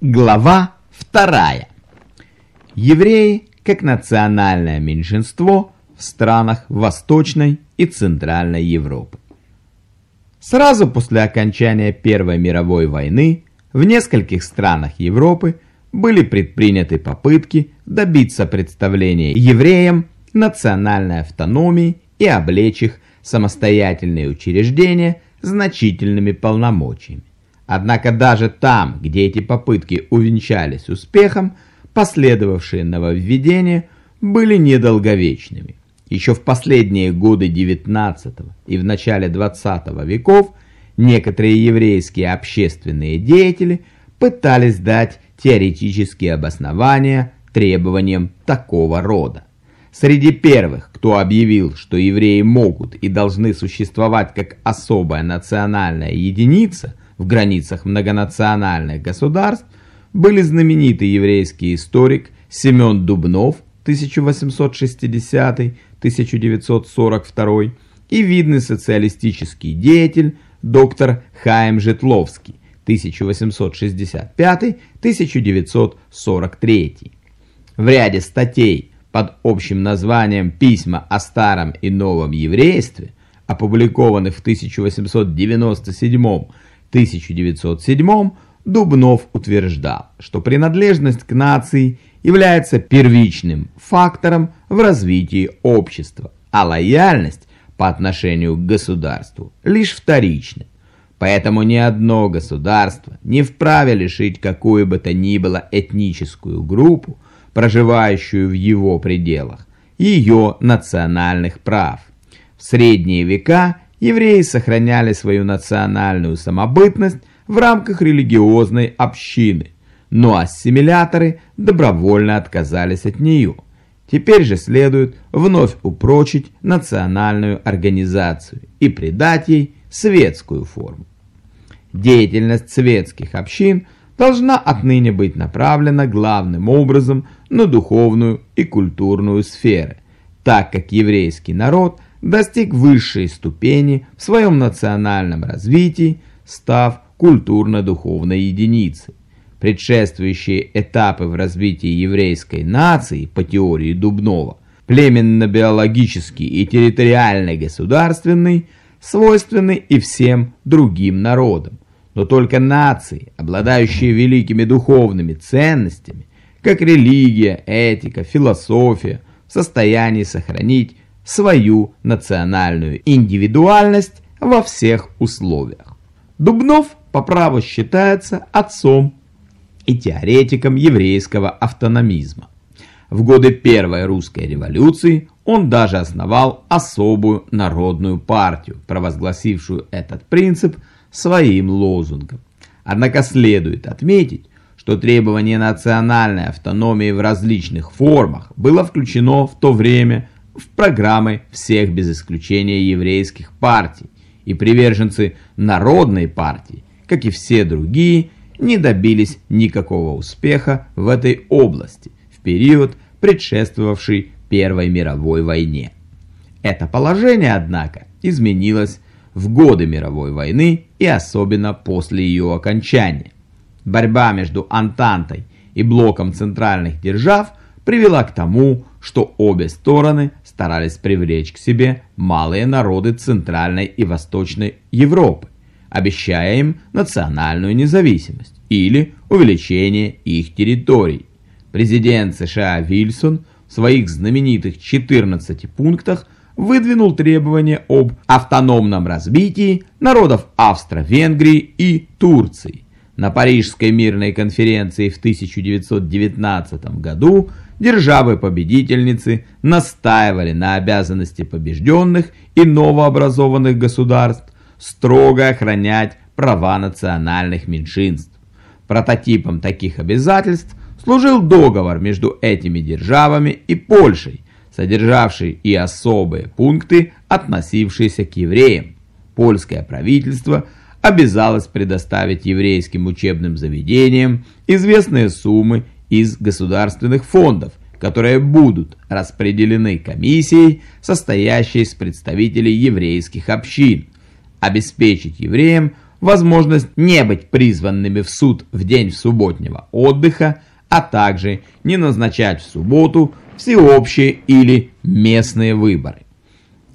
Глава вторая. Евреи как национальное меньшинство в странах Восточной и Центральной Европы. Сразу после окончания Первой мировой войны в нескольких странах Европы были предприняты попытки добиться представления евреям национальной автономии и облечь их самостоятельные учреждения значительными полномочиями. Однако даже там, где эти попытки увенчались успехом, последовавшие нововведения были недолговечными. Еще в последние годы XIX и в начале XX веков некоторые еврейские общественные деятели пытались дать теоретические обоснования требованиям такого рода. Среди первых, кто объявил, что евреи могут и должны существовать как особая национальная единица – в границах многонациональных государств были знаменитый еврейский историк Семен Дубнов 1860-1942 и видный социалистический деятель доктор Хаим Житловский 1865-1943. В ряде статей под общим названием «Письма о старом и новом еврействе», опубликованных в 1897 1907 Дубнов утверждал, что принадлежность к нации является первичным фактором в развитии общества, а лояльность по отношению к государству лишь вторична. Поэтому ни одно государство не вправе лишить какую бы то ни было этническую группу, проживающую в его пределах, ее национальных прав. В средние века евреи сохраняли свою национальную самобытность в рамках религиозной общины, но ассимиляторы добровольно отказались от нее. Теперь же следует вновь упрочить национальную организацию и придать ей светскую форму. Деятельность светских общин должна отныне быть направлена главным образом на духовную и культурную сферы, так как еврейский народ – достиг высшей ступени в своем национальном развитии, став культурно-духовной единицей. Предшествующие этапы в развитии еврейской нации по теории Дубнова, племенно-биологический и территориально-государственный, свойственны и всем другим народам. Но только нации, обладающие великими духовными ценностями, как религия, этика, философия, в состоянии сохранить свою национальную индивидуальность во всех условиях. Дубнов по праву считается отцом и теоретиком еврейского автономизма. В годы Первой русской революции он даже основал особую народную партию, провозгласившую этот принцип своим лозунгом. Однако следует отметить, что требование национальной автономии в различных формах было включено в то время в программы всех без исключения еврейских партий, и приверженцы Народной партии, как и все другие, не добились никакого успеха в этой области в период, предшествовавший Первой мировой войне. Это положение, однако, изменилось в годы мировой войны и особенно после ее окончания. Борьба между Антантой и блоком центральных держав привела к тому, что обе стороны старались привлечь к себе малые народы Центральной и Восточной Европы, обещая им национальную независимость или увеличение их территорий. Президент США Вильсон в своих знаменитых 14 пунктах выдвинул требования об автономном развитии народов Австро-Венгрии и Турции. На Парижской мирной конференции в 1919 году державы-победительницы настаивали на обязанности побежденных и новообразованных государств строго охранять права национальных меньшинств. Прототипом таких обязательств служил договор между этими державами и Польшей, содержавший и особые пункты, относившиеся к евреям. Польское правительство обязалось предоставить еврейским учебным заведениям известные суммы из государственных фондов, которые будут распределены комиссией, состоящей из представителей еврейских общин, обеспечить евреям возможность не быть призванными в суд в день субботнего отдыха, а также не назначать в субботу всеобщие или местные выборы.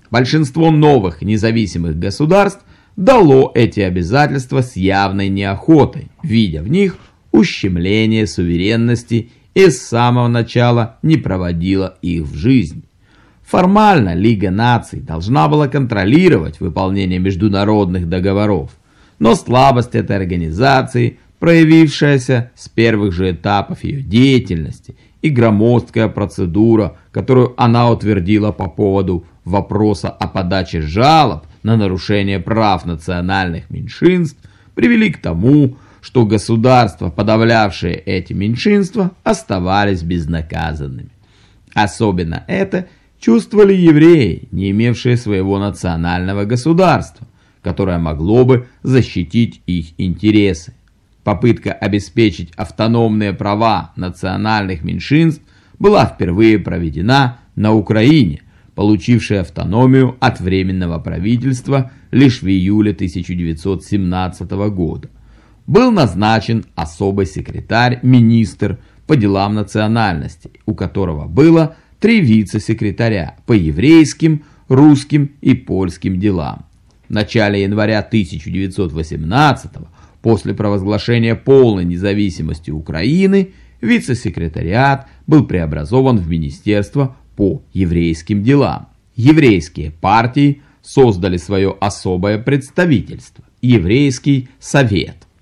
Большинство новых независимых государств дало эти обязательства с явной неохотой, видя в них ущемление суверенности и с самого начала не проводила их в жизнь. Формально Лига наций должна была контролировать выполнение международных договоров, но слабость этой организации, проявившаяся с первых же этапов ее деятельности, и громоздкая процедура, которую она утвердила по поводу вопроса о подаче жалоб на нарушение прав национальных меньшинств, привели к тому, что государства, подавлявшие эти меньшинства, оставались безнаказанными. Особенно это чувствовали евреи, не имевшие своего национального государства, которое могло бы защитить их интересы. Попытка обеспечить автономные права национальных меньшинств была впервые проведена на Украине, получившей автономию от Временного правительства лишь в июле 1917 года был назначен особый секретарь-министр по делам национальности, у которого было три вице-секретаря по еврейским, русским и польским делам. В начале января 1918 после провозглашения полной независимости Украины, вице-секретариат был преобразован в Министерство по еврейским делам. Еврейские партии создали свое особое представительство – Еврейский совет –